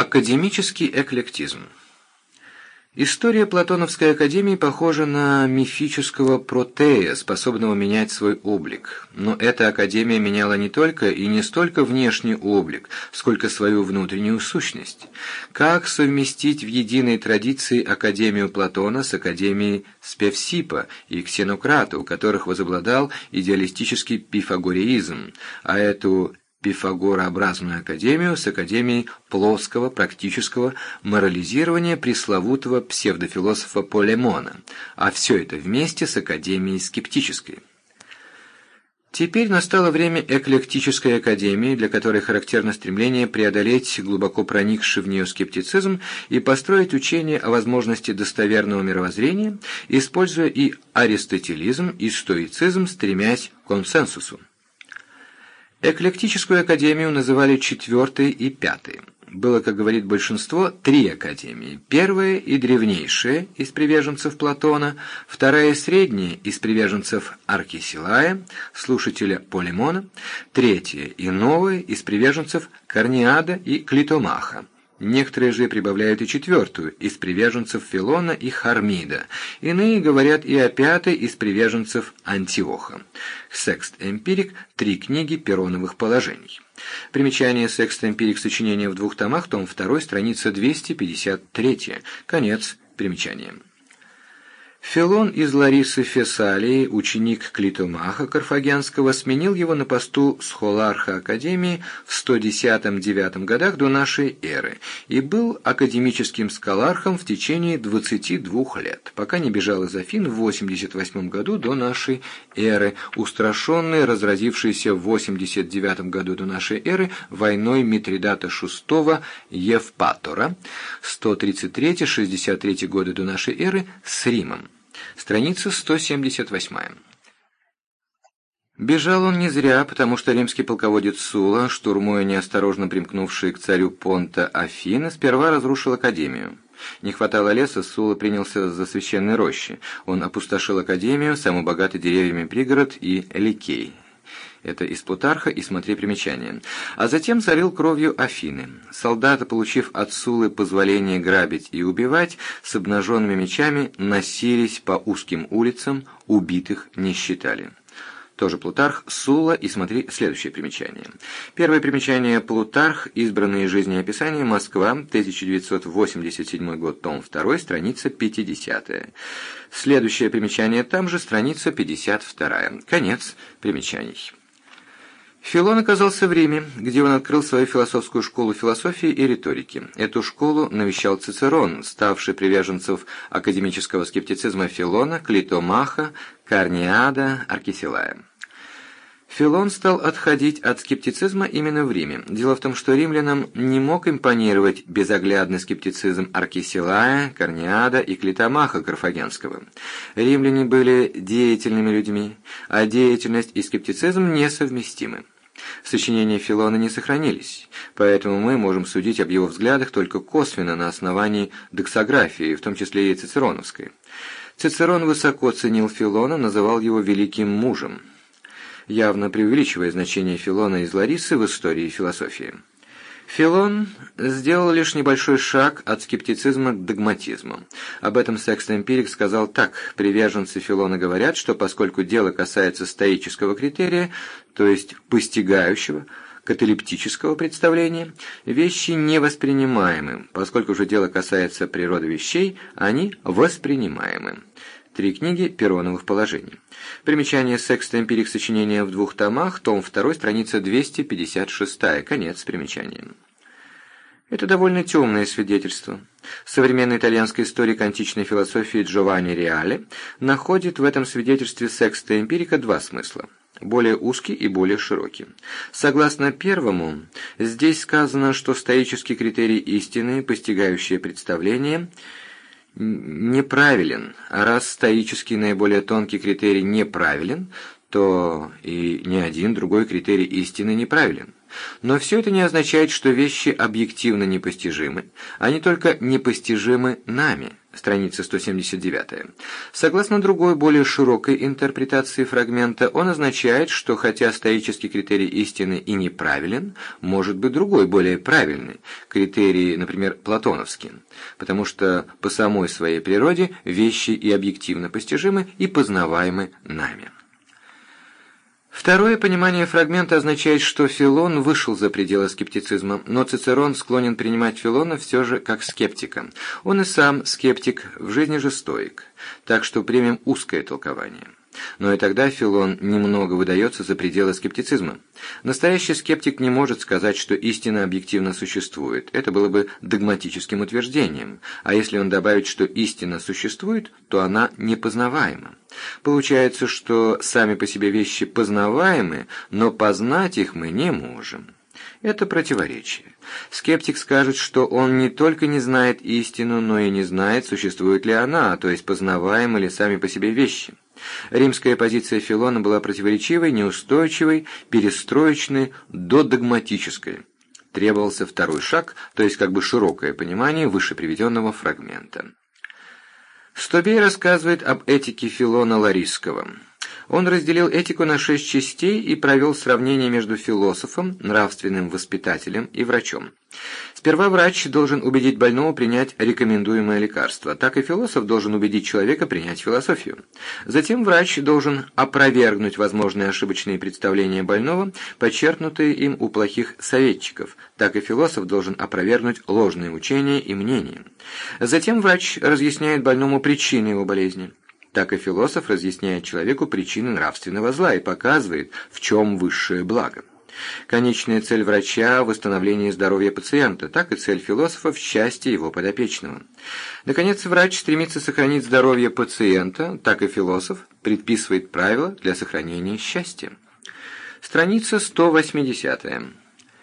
Академический эклектизм История Платоновской академии похожа на мифического протея, способного менять свой облик. Но эта академия меняла не только и не столько внешний облик, сколько свою внутреннюю сущность. Как совместить в единой традиции Академию Платона с Академией Спевсипа и Ксенократа, у которых возобладал идеалистический пифагореизм, а эту пифагорообразную академию с академией плоского практического морализирования пресловутого псевдофилософа Полемона, а все это вместе с академией скептической. Теперь настало время эклектической академии, для которой характерно стремление преодолеть глубоко проникший в нее скептицизм и построить учение о возможности достоверного мировоззрения, используя и аристотелизм, и стоицизм, стремясь к консенсусу. Эклектическую академию называли четвертой и пятой. Было, как говорит большинство, три академии. Первая и древнейшая из приверженцев Платона, вторая средняя из приверженцев Аркисилая, слушателя Полимона, третья и новая из приверженцев Корниада и Клитомаха. Некоторые же прибавляют и четвертую, из приверженцев Филона и Хармида. Иные говорят и о пятой, из приверженцев Антиоха. Секст Эмпирик – три книги пероновых положений. Примечание Секст Эмпирик сочинение в двух томах, том 2, страница 253. Конец примечания. Филон из Ларисы Фессалии, ученик Клитомаха Карфагенского, сменил его на посту схоларха Академии в 110-9 годах до нашей эры и был академическим скалархом в течение 22 лет, пока не бежал из Афин в 88 году до нашей эры, устрашенный разразившейся в 89 году до нашей эры войной Митридата VI Евпатора 133-63 годы до нашей эры с Римом. Страница 178. Бежал он не зря, потому что римский полководец Сула, штурмуя неосторожно примкнувший к царю Понта Афины, сперва разрушил Академию. Не хватало леса, Сула принялся за священные рощи. Он опустошил Академию, самый богатый деревьями пригород и Ликей. Это из Плутарха и смотри примечание. А затем царил кровью Афины. Солдаты, получив от Сулы позволение грабить и убивать, с обнаженными мечами носились по узким улицам, убитых не считали. Тоже Плутарх, Сула, и смотри следующее примечание. Первое примечание Плутарх, избранные жизнеописания, Москва, 1987 год, том 2, страница 50. Следующее примечание там же, страница 52. Конец примечаний. Филон оказался в Риме, где он открыл свою философскую школу философии и риторики. Эту школу навещал Цицерон, ставший приверженцев академического скептицизма Филона, Клитомаха, Карниада, Аркисилая. Филон стал отходить от скептицизма именно в Риме. Дело в том, что римлянам не мог импонировать безоглядный скептицизм Аркисилая, Корниада и Клитомаха Карфагенского. Римляне были деятельными людьми, а деятельность и скептицизм несовместимы. Сочинения Филона не сохранились, поэтому мы можем судить об его взглядах только косвенно на основании доксографии, в том числе и цицероновской. Цицерон высоко ценил Филона, называл его «великим мужем» явно преувеличивая значение Филона из Ларисы в истории философии. Филон сделал лишь небольшой шаг от скептицизма к догматизму. Об этом Секст Эмпирик сказал так. Приверженцы Филона говорят, что поскольку дело касается стоического критерия, то есть постигающего, каталептического представления, вещи невоспринимаемы, поскольку же дело касается природы вещей, они воспринимаемы. Три книги Пероновых положений. Примечание секста эмпирик сочинения в двух томах, том 2, страница 256, конец примечания. Это довольно темное свидетельство. Современный итальянский историк античной философии Джованни Реале находит в этом свидетельстве секста эмпирика два смысла более узкий и более широкий. Согласно первому, здесь сказано, что стоический критерий истины, постигающее представление – неправилен. А раз стоический наиболее тонкий критерий неправилен, то и ни один другой критерий истины неправилен. Но все это не означает, что вещи объективно непостижимы, они только непостижимы нами, страница 179. Согласно другой, более широкой интерпретации фрагмента, он означает, что хотя стоический критерий истины и неправилен, может быть другой, более правильный, критерий, например, платоновский, потому что по самой своей природе вещи и объективно постижимы и познаваемы нами. Второе понимание фрагмента означает, что Филон вышел за пределы скептицизма, но Цицерон склонен принимать Филона все же как скептика. Он и сам скептик, в жизни же стоик. Так что примем узкое толкование. Но и тогда Филон немного выдается за пределы скептицизма. Настоящий скептик не может сказать, что истина объективно существует. Это было бы догматическим утверждением. А если он добавит, что истина существует, то она непознаваема. Получается, что сами по себе вещи познаваемы, но познать их мы не можем. Это противоречие. Скептик скажет, что он не только не знает истину, но и не знает, существует ли она, то есть познаваемы ли сами по себе вещи. Римская позиция Филона была противоречивой, неустойчивой, перестроечной, додогматической. Требовался второй шаг, то есть как бы широкое понимание выше приведенного фрагмента. Стобей рассказывает об этике Филона Ларисского. Он разделил этику на шесть частей и провел сравнение между философом, нравственным воспитателем и врачом. Сперва врач должен убедить больного принять рекомендуемое лекарство, так и философ должен убедить человека принять философию. Затем врач должен опровергнуть возможные ошибочные представления больного, подчеркнутые им у плохих советчиков, так и философ должен опровергнуть ложные учения и мнения. Затем врач разъясняет больному причины его болезни так и философ разъясняет человеку причины нравственного зла и показывает, в чем высшее благо. Конечная цель врача – восстановление здоровья пациента, так и цель философа – в счастье его подопечного. Наконец, врач стремится сохранить здоровье пациента, так и философ предписывает правила для сохранения счастья. Страница 180.